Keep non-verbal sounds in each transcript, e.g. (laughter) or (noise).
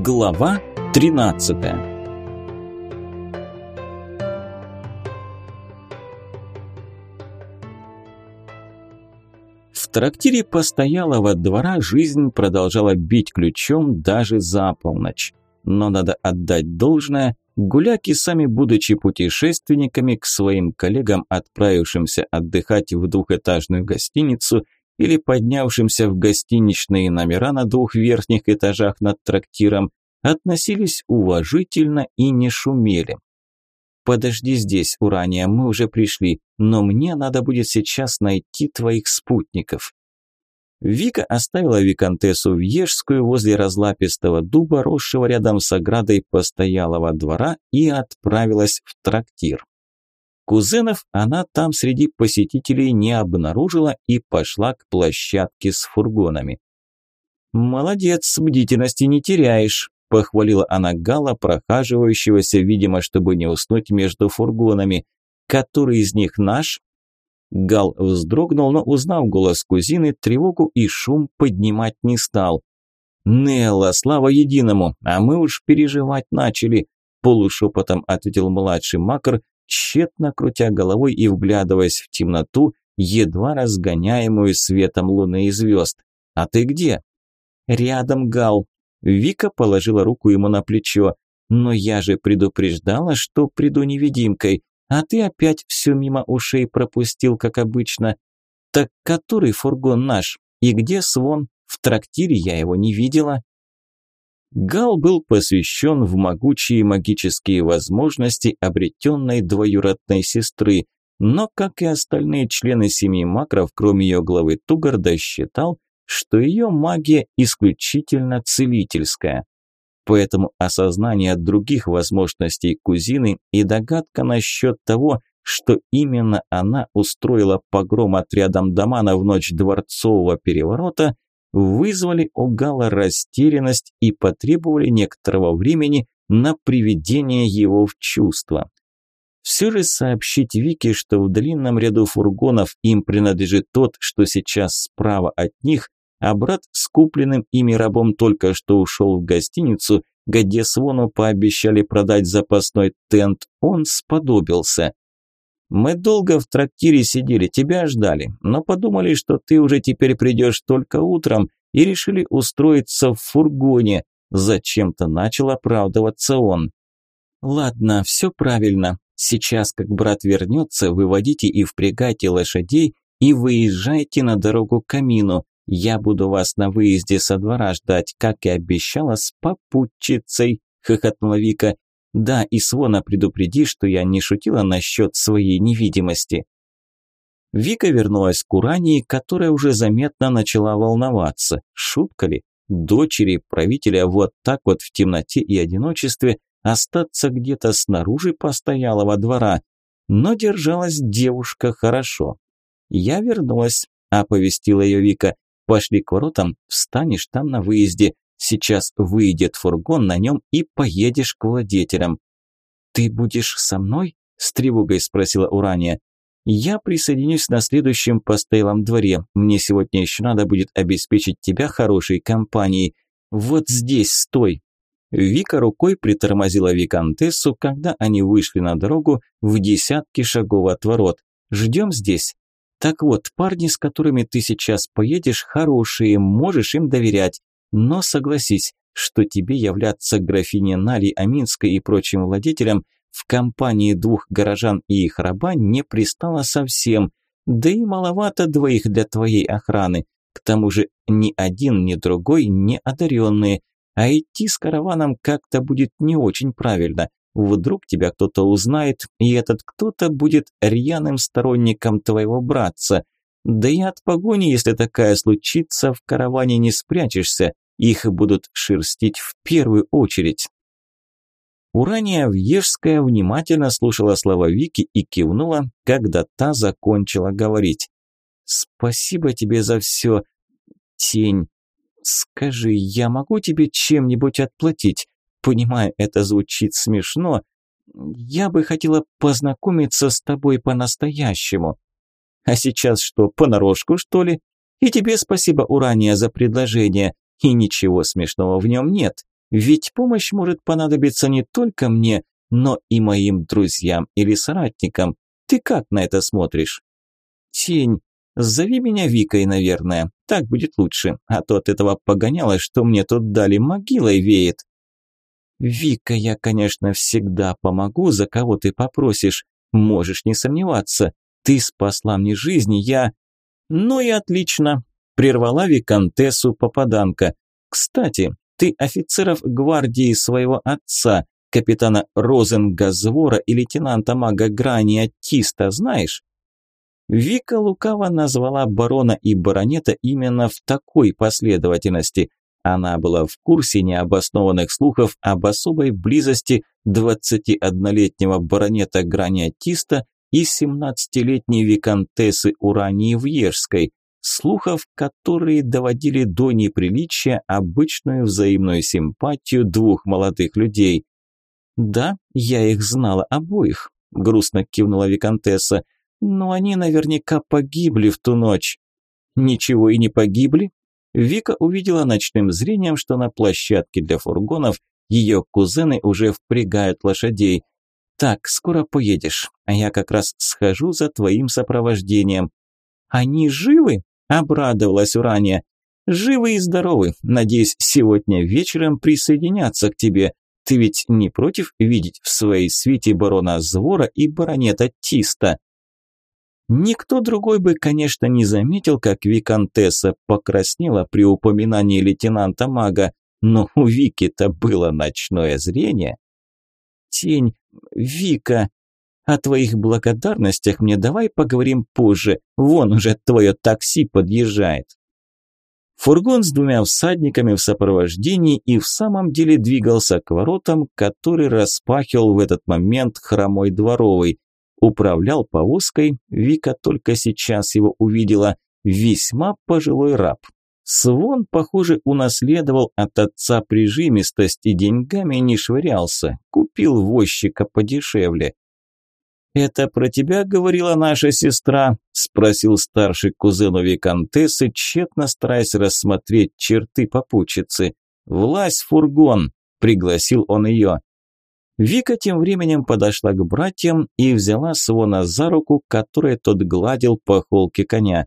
Глава 13 В трактире постоялого двора жизнь продолжала бить ключом даже за полночь. Но надо отдать должное, гуляки, сами будучи путешественниками к своим коллегам, отправившимся отдыхать в двухэтажную гостиницу – или поднявшимся в гостиничные номера на двух верхних этажах над трактиром, относились уважительно и не шумели. «Подожди здесь, Урания, мы уже пришли, но мне надо будет сейчас найти твоих спутников». Вика оставила виконтессу Вьежскую возле разлапистого дуба, росшего рядом с оградой постоялого двора, и отправилась в трактир. Кузенов она там среди посетителей не обнаружила и пошла к площадке с фургонами. «Молодец, бдительности не теряешь», – похвалила она Гала, прохаживающегося, видимо, чтобы не уснуть между фургонами. «Который из них наш?» Гал вздрогнул, но, узнав голос кузины, тревогу и шум поднимать не стал. «Нелла, слава единому, а мы уж переживать начали», – полушепотом ответил младший макар, тщетно крутя головой и вглядываясь в темноту, едва разгоняемую светом луны и звезд. «А ты где?» «Рядом, Гал». Вика положила руку ему на плечо. «Но я же предупреждала, что приду невидимкой, а ты опять все мимо ушей пропустил, как обычно. Так который фургон наш? И где Свон? В трактире я его не видела». Гал был посвящен в могучие магические возможности обретенной двоюродной сестры, но, как и остальные члены семьи макров, кроме ее главы Тугарда, считал, что ее магия исключительно целительская. Поэтому осознание других возможностей кузины и догадка насчет того, что именно она устроила погром отрядом Дамана в ночь дворцового переворота, вызвали у Гала растерянность и потребовали некоторого времени на приведение его в чувство. Все же сообщить Вике, что в длинном ряду фургонов им принадлежит тот, что сейчас справа от них, а брат с купленным ими рабом только что ушел в гостиницу, где Свону пообещали продать запасной тент, он сподобился. Мы долго в трактире сидели, тебя ждали, но подумали, что ты уже теперь придешь только утром и решили устроиться в фургоне. Зачем-то начал оправдываться он. Ладно, все правильно. Сейчас, как брат вернется, выводите и впрягайте лошадей и выезжайте на дорогу к камину. Я буду вас на выезде со двора ждать, как и обещала, с попутчицей, хохотнула Вика. Да, и Свона предупреди, что я не шутила насчет своей невидимости. Вика вернулась к Урании, которая уже заметно начала волноваться. Шутка ли? Дочери правителя вот так вот в темноте и одиночестве остаться где-то снаружи постоялого двора. Но держалась девушка хорошо. «Я вернулась», – оповестила ее Вика. «Пошли к воротам, встанешь там на выезде. Сейчас выйдет фургон на нем и поедешь к владетелям». «Ты будешь со мной?» – с тревогой спросила Урания. «Я присоединюсь на следующем постоялом дворе. Мне сегодня еще надо будет обеспечить тебя хорошей компанией. Вот здесь стой!» Вика рукой притормозила Викантессу, когда они вышли на дорогу в десятки шагов от ворот. «Ждем здесь?» «Так вот, парни, с которыми ты сейчас поедешь, хорошие, можешь им доверять. Но согласись, что тебе являться графине Нали Аминской и прочим владетелям в компании двух горожан и их раба не пристало совсем, да и маловато двоих для твоей охраны. К тому же ни один, ни другой не одаренные, а идти с караваном как-то будет не очень правильно. Вдруг тебя кто-то узнает, и этот кто-то будет рьяным сторонником твоего братца. Да и от погони, если такая случится, в караване не спрячешься, их будут шерстить в первую очередь. Урания Вьежская внимательно слушала слова Вики и кивнула, когда та закончила говорить. «Спасибо тебе за все, тень. Скажи, я могу тебе чем-нибудь отплатить? Понимаю, это звучит смешно. Я бы хотела познакомиться с тобой по-настоящему. А сейчас что, понарошку, что ли? И тебе спасибо, Урания, за предложение. И ничего смешного в нем нет. Ведь помощь может понадобиться не только мне, но и моим друзьям или соратникам. Ты как на это смотришь? Тень, зови меня Викой, наверное. Так будет лучше, а то от этого погоняло, что мне тут дали могилой веет. Вика, я, конечно, всегда помогу, за кого ты попросишь. Можешь не сомневаться. Ты спасла мне жизнь, я... Ну и отлично, прервала виконтессу попаданка. Кстати, ты офицеров гвардии своего отца, капитана Розенгазвора и лейтенанта мага Грани Тиста, знаешь? Вика лукаво назвала барона и баронета именно в такой последовательности. Она была в курсе необоснованных слухов об особой близости 21-летнего баронета Граниатиста и 17-летней виконтессы Урании Вьежской, слухов, которые доводили до неприличия обычную взаимную симпатию двух молодых людей. «Да, я их знала обоих», – грустно кивнула виконтесса, – «но они наверняка погибли в ту ночь». «Ничего и не погибли?» Вика увидела ночным зрением, что на площадке для фургонов ее кузены уже впрягают лошадей. «Так, скоро поедешь, а я как раз схожу за твоим сопровождением». «Они живы?» – обрадовалась Урания. «Живы и здоровы. Надеюсь, сегодня вечером присоединятся к тебе. Ты ведь не против видеть в своей свите барона Звора и баронета Тиста?» Никто другой бы, конечно, не заметил, как виконтесса покраснела при упоминании лейтенанта мага, но у Вики-то было ночное зрение. Тень, Вика, о твоих благодарностях мне давай поговорим позже, вон уже твое такси подъезжает. Фургон с двумя всадниками в сопровождении и в самом деле двигался к воротам, который распахивал в этот момент хромой дворовый. Управлял повозкой, Вика только сейчас его увидела, весьма пожилой раб. Свон, похоже, унаследовал от отца прижимистость и деньгами не швырялся, купил возчика подешевле. «Это про тебя говорила наша сестра?» – спросил старший кузен у виконтессы, тщетно стараясь рассмотреть черты попутчицы. «Влазь фургон!» – пригласил он ее. Вика тем временем подошла к братьям и взяла Свона за руку, которой тот гладил по холке коня.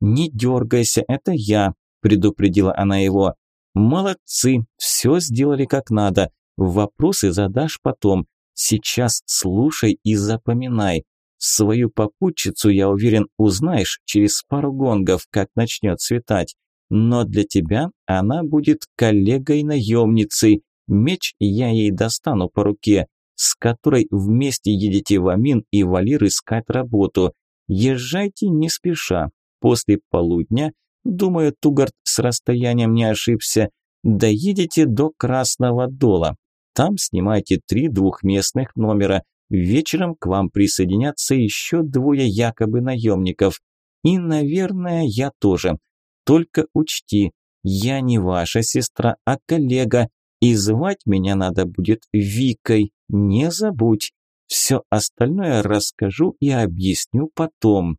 «Не дергайся, это я», – предупредила она его. «Молодцы, все сделали как надо. Вопросы задашь потом. Сейчас слушай и запоминай. Свою попутчицу, я уверен, узнаешь через пару гонгов, как начнет светать. Но для тебя она будет коллегой-наемницей, Меч я ей достану по руке, с которой вместе едете в Амин и Валир искать работу. Езжайте не спеша. После полудня, думаю, Тугард с расстоянием не ошибся, доедете до Красного Дола. Там снимайте три двухместных номера. Вечером к вам присоединятся еще двое якобы наемников. И, наверное, я тоже. Только учти, я не ваша сестра, а коллега, и звать меня надо будет Викой, не забудь. Все остальное расскажу и объясню потом.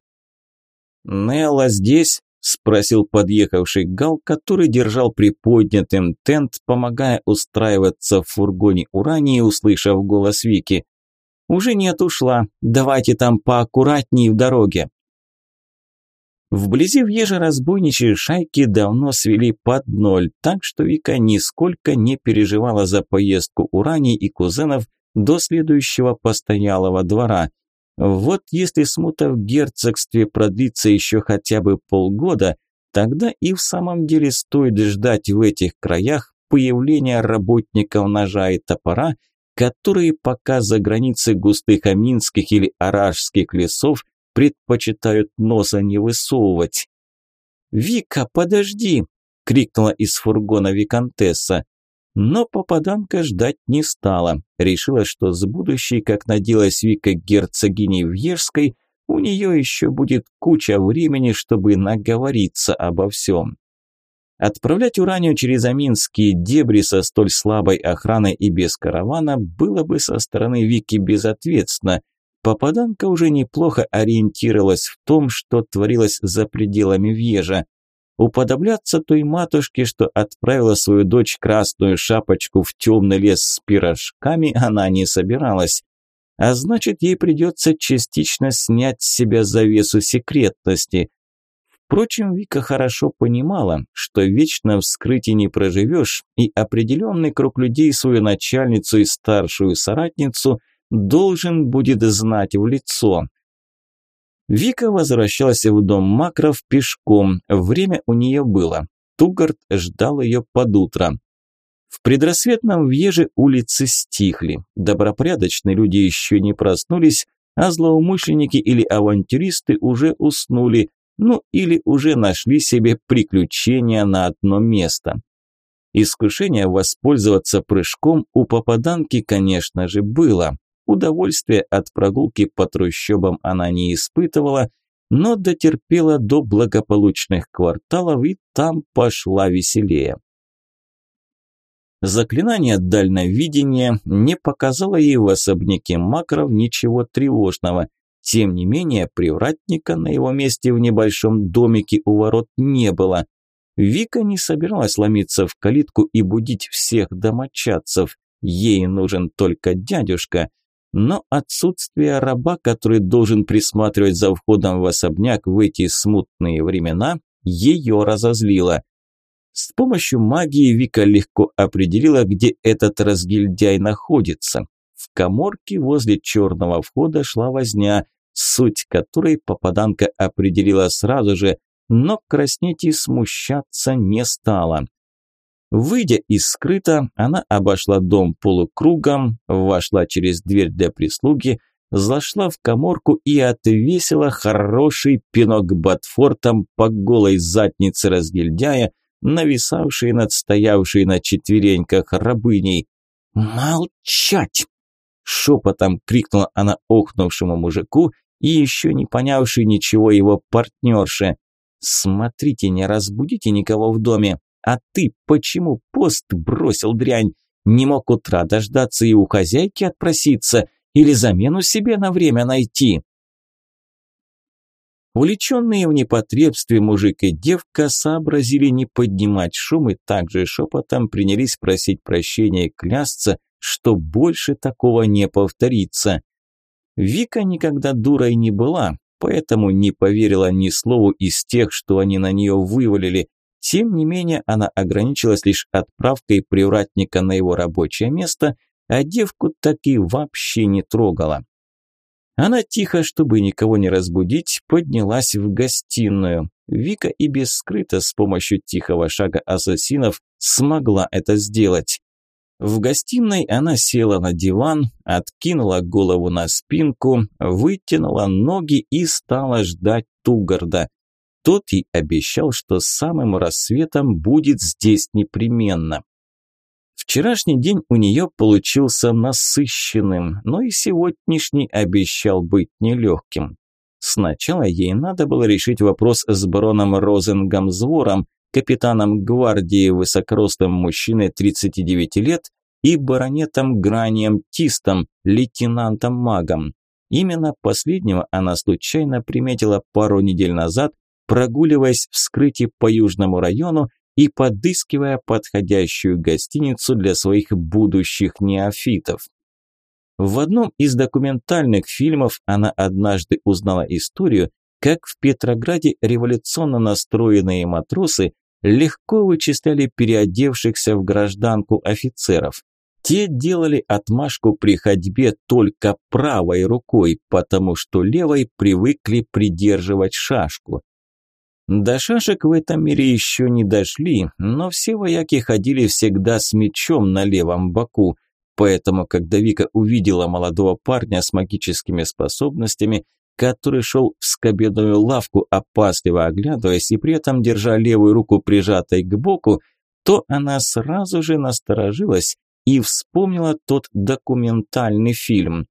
«Нелла здесь?» – спросил подъехавший Гал, который держал приподнятым тент, помогая устраиваться в фургоне Урании, услышав голос Вики. «Уже нет, ушла. Давайте там поаккуратнее в дороге». Вблизи въежа разбойничьи шайки давно свели под ноль, так что Вика нисколько не переживала за поездку Урани и кузенов до следующего постоялого двора. Вот если смута в герцогстве продлится еще хотя бы полгода, тогда и в самом деле стоит ждать в этих краях появления работников ножа и топора, которые пока за границы густых аминских или аражских лесов предпочитают носа не высовывать. «Вика, подожди!» – крикнула из фургона виконтесса. Но попаданка ждать не стала. Решила, что с будущей, как надеялась Вика герцогиней Вьежской, у нее еще будет куча времени, чтобы наговориться обо всем. Отправлять Уранию через Аминские дебри со столь слабой охраной и без каравана было бы со стороны Вики безответственно – Попаданка уже неплохо ориентировалась в том, что творилось за пределами Вьежа. Уподобляться той матушке, что отправила свою дочь красную шапочку в темный лес с пирожками, она не собиралась. А значит, ей придется частично снять с себя завесу секретности. Впрочем, Вика хорошо понимала, что вечно в скрытии не проживешь, и определенный круг людей свою начальницу и старшую соратницу должен будет знать в лицо. Вика возвращалась в дом Макров пешком, время у нее было. Тугард ждал ее под утро. В предрассветном въеже улицы стихли, добропорядочные люди еще не проснулись, а злоумышленники или авантюристы уже уснули, ну или уже нашли себе приключения на одно место. Искушение воспользоваться прыжком у попаданки, конечно же, было. Удовольствия от прогулки по трущобам она не испытывала, но дотерпела до благополучных кварталов и там пошла веселее. Заклинание дальновидения не показало ей в особняке Макров ничего тревожного. Тем не менее, привратника на его месте в небольшом домике у ворот не было. Вика не собиралась ломиться в калитку и будить всех домочадцев. Ей нужен только дядюшка. Но отсутствие раба, который должен присматривать за входом в особняк в эти смутные времена, ее разозлило. С помощью магии Вика легко определила, где этот разгильдяй находится. В коморке возле черного входа шла возня, суть которой попаданка определила сразу же, но краснеть и смущаться не стала. Выйдя из скрыта, она обошла дом полукругом, вошла через дверь для прислуги, зашла в коморку и отвесила хороший пинок ботфортом по голой заднице разгильдяя, нависавшей над стоявшей на четвереньках рабыней. «Молчать!» – шепотом крикнула она охнувшему мужику и еще не понявшей ничего его партнерше. «Смотрите, не разбудите никого в доме. А ты почему пост бросил дрянь? Не мог утра дождаться и у хозяйки отпроситься или замену себе на время найти?» Увлеченные в непотребстве мужик и девка сообразили не поднимать шум и также шепотом принялись просить прощения и клясться, что больше такого не повторится. Вика никогда дурой не была, поэтому не поверила ни слову из тех, что они на нее вывалили. Тем не менее, она ограничилась лишь отправкой привратника на его рабочее место, а девку так и вообще не трогала. Она тихо, чтобы никого не разбудить, поднялась в гостиную. Вика и без скрыта с помощью тихого шага ассасинов смогла это сделать. В гостиной она села на диван, откинула голову на спинку, вытянула ноги и стала ждать Тугарда. Тот ей обещал, что самым рассветом будет здесь непременно. Вчерашний день у нее получился насыщенным, но и сегодняшний обещал быть нелегким. Сначала ей надо было решить вопрос с бароном Розенгом Звором, капитаном гвардии, высокорослым мужчиной 39 лет, и баронетом Гранием Тистом, лейтенантом-магом. Именно последнего она случайно приметила пару недель назад, прогуливаясь в скрытии по Южному району и подыскивая подходящую гостиницу для своих будущих неофитов. В одном из документальных фильмов она однажды узнала историю, как в Петрограде революционно настроенные матросы легко вычисляли переодевшихся в гражданку офицеров. Те делали отмашку при ходьбе только правой рукой, потому что левой привыкли придерживать шашку. До шашек в этом мире еще не дошли, но все вояки ходили всегда с мечом на левом боку. Поэтому, когда Вика увидела молодого парня с магическими способностями, который шел в скобедную лавку, опасливо оглядываясь и при этом держа левую руку прижатой к боку, то она сразу же насторожилась и вспомнила тот документальный фильм.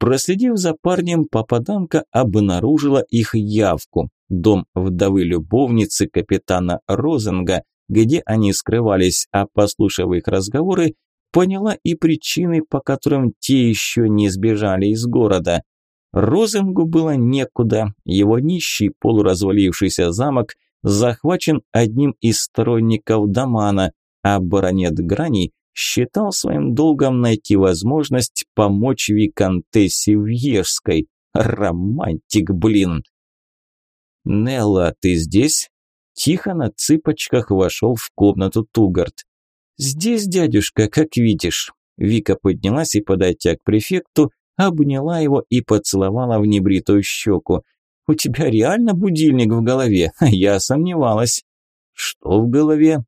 Проследив за парнем, попаданка обнаружила их явку дом вдовы-любовницы капитана Розенга, где они скрывались, а послушав их разговоры, поняла и причины, по которым те еще не сбежали из города. Розенгу было некуда, его нищий полуразвалившийся замок захвачен одним из сторонников Дамана, а баронет Грани считал своим долгом найти возможность помочь виконтессе Вьежской. Романтик, блин. «Нелла, ты здесь?» Тихо на цыпочках вошел в комнату Тугард. «Здесь, дядюшка, как видишь». Вика поднялась и, подойдя к префекту, обняла его и поцеловала в небритую щеку. «У тебя реально будильник в голове?» (laughs) Я сомневалась. «Что в голове?»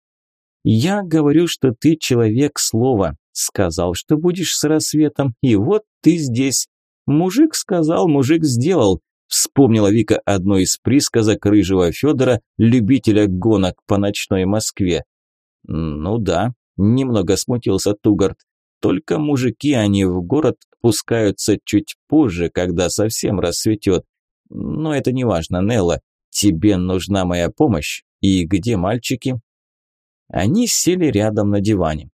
«Я говорю, что ты человек слова. Сказал, что будешь с рассветом, и вот ты здесь. Мужик сказал, мужик сделал. Вспомнила Вика одно из присказок рыжего Федора, любителя гонок по ночной Москве. «Ну да», – немного смутился Тугард. «Только мужики, они в город пускаются чуть позже, когда совсем рассветет. Но это не важно, Нелла. Тебе нужна моя помощь. И где мальчики?» Они сели рядом на диване.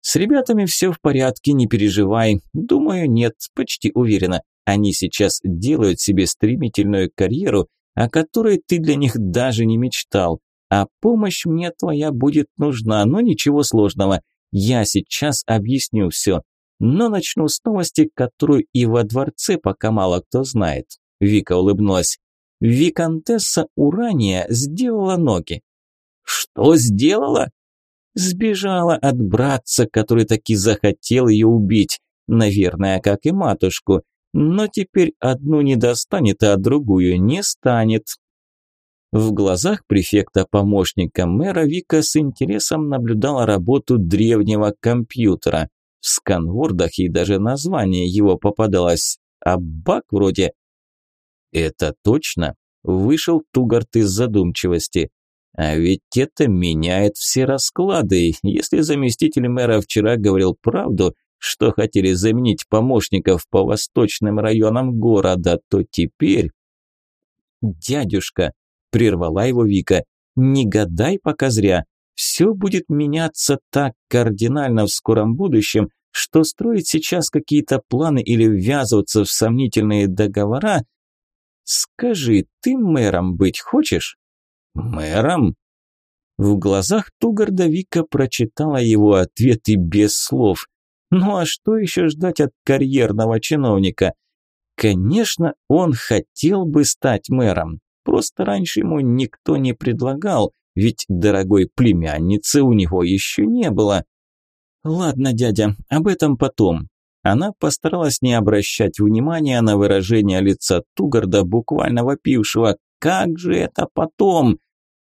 «С ребятами все в порядке, не переживай. Думаю, нет, почти уверена. Они сейчас делают себе стремительную карьеру, о которой ты для них даже не мечтал. А помощь мне твоя будет нужна, но ничего сложного. Я сейчас объясню все. Но начну с новости, которую и во дворце пока мало кто знает. Вика улыбнулась. Викантесса Урания сделала ноги. Что сделала? Сбежала от братца, который таки захотел ее убить. Наверное, как и матушку но теперь одну не достанет, а другую не станет. В глазах префекта-помощника мэра Вика с интересом наблюдала работу древнего компьютера. В сканвордах и даже название его попадалось. Аббак вроде. Это точно? Вышел Тугарт из задумчивости. А ведь это меняет все расклады. Если заместитель мэра вчера говорил правду, что хотели заменить помощников по восточным районам города, то теперь... «Дядюшка», – прервала его Вика, – «не гадай пока зря. Все будет меняться так кардинально в скором будущем, что строить сейчас какие-то планы или ввязываться в сомнительные договора... Скажи, ты мэром быть хочешь?» «Мэром?» В глазах Тугарда Вика прочитала его ответы без слов. Ну а что еще ждать от карьерного чиновника? Конечно, он хотел бы стать мэром. Просто раньше ему никто не предлагал, ведь дорогой племянницы у него еще не было. Ладно, дядя, об этом потом. Она постаралась не обращать внимания на выражение лица Тугарда, буквально вопившего «Как же это потом?»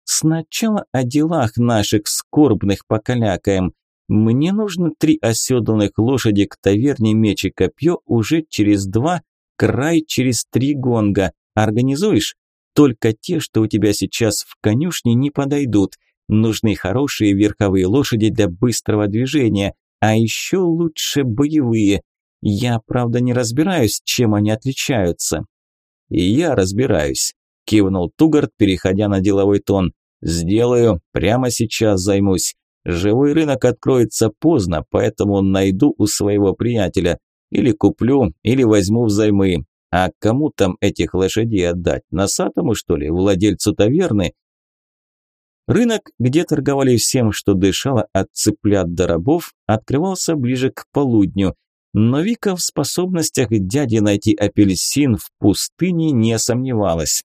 Сначала о делах наших скорбных покалякаем. Мне нужно три оседланных лошади к таверне меч и копье уже через два, край через три гонга. Организуешь? Только те, что у тебя сейчас в конюшне, не подойдут. Нужны хорошие верховые лошади для быстрого движения, а еще лучше боевые. Я, правда, не разбираюсь, чем они отличаются. Я разбираюсь, кивнул Тугард, переходя на деловой тон. Сделаю, прямо сейчас займусь. Живой рынок откроется поздно, поэтому найду у своего приятеля. Или куплю, или возьму взаймы. А кому там этих лошадей отдать? Носатому, что ли, владельцу таверны? Рынок, где торговали всем, что дышало от цыплят до рабов, открывался ближе к полудню. Но Вика в способностях дяди найти апельсин в пустыне не сомневалась.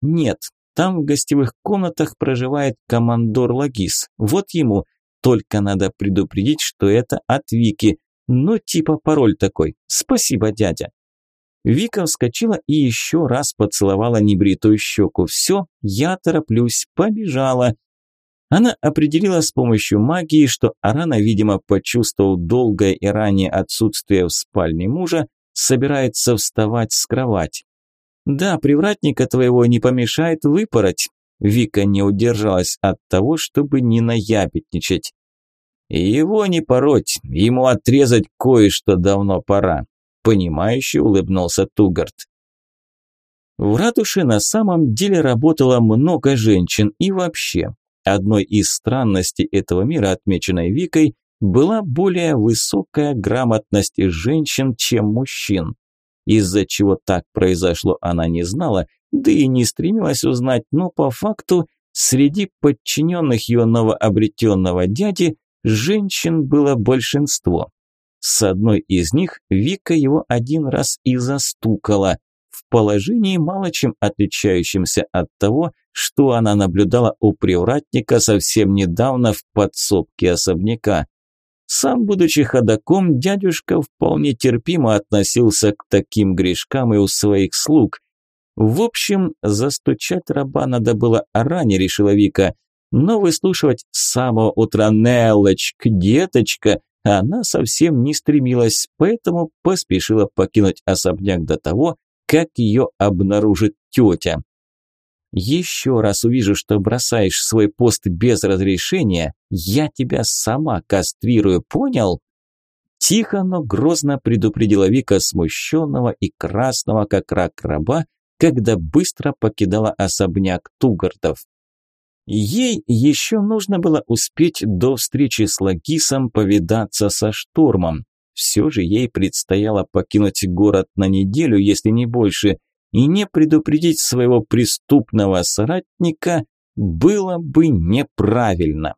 Нет, там в гостевых комнатах проживает командор Лагис. Вот ему. Только надо предупредить, что это от Вики. Ну, типа пароль такой. Спасибо, дядя. Вика вскочила и еще раз поцеловала небритую щеку. Все, я тороплюсь, побежала. Она определила с помощью магии, что Арана, видимо, почувствовал долгое и ранее отсутствие в спальне мужа, собирается вставать с кровати. Да, привратника твоего не помешает выпороть. Вика не удержалась от того, чтобы не наябедничать. Его не пороть, ему отрезать кое-что давно пора. Понимающе улыбнулся Тугард. В ратуше на самом деле работало много женщин и вообще. Одной из странностей этого мира, отмеченной Викой, была более высокая грамотность женщин, чем мужчин. Из-за чего так произошло, она не знала, да и не стремилась узнать, но по факту Среди подчиненных ее новообретенного дяди женщин было большинство. С одной из них Вика его один раз и застукала, в положении мало чем отличающимся от того, что она наблюдала у привратника совсем недавно в подсобке особняка. Сам, будучи ходаком, дядюшка вполне терпимо относился к таким грешкам и у своих слуг. В общем, застучать раба надо было ранее, решила Вика, но выслушивать с самого утра «Неллочка, деточка» она совсем не стремилась, поэтому поспешила покинуть особняк до того, как ее обнаружит тетя. Еще раз увижу, что бросаешь свой пост без разрешения, я тебя сама кастрирую, понял? Тихо, но грозно предупредила Вика смущенного и красного, как рак раба, когда быстро покидала особняк Тугартов. Ей еще нужно было успеть до встречи с Лагисом повидаться со штурмом. Все же ей предстояло покинуть город на неделю, если не больше, и не предупредить своего преступного соратника было бы неправильно.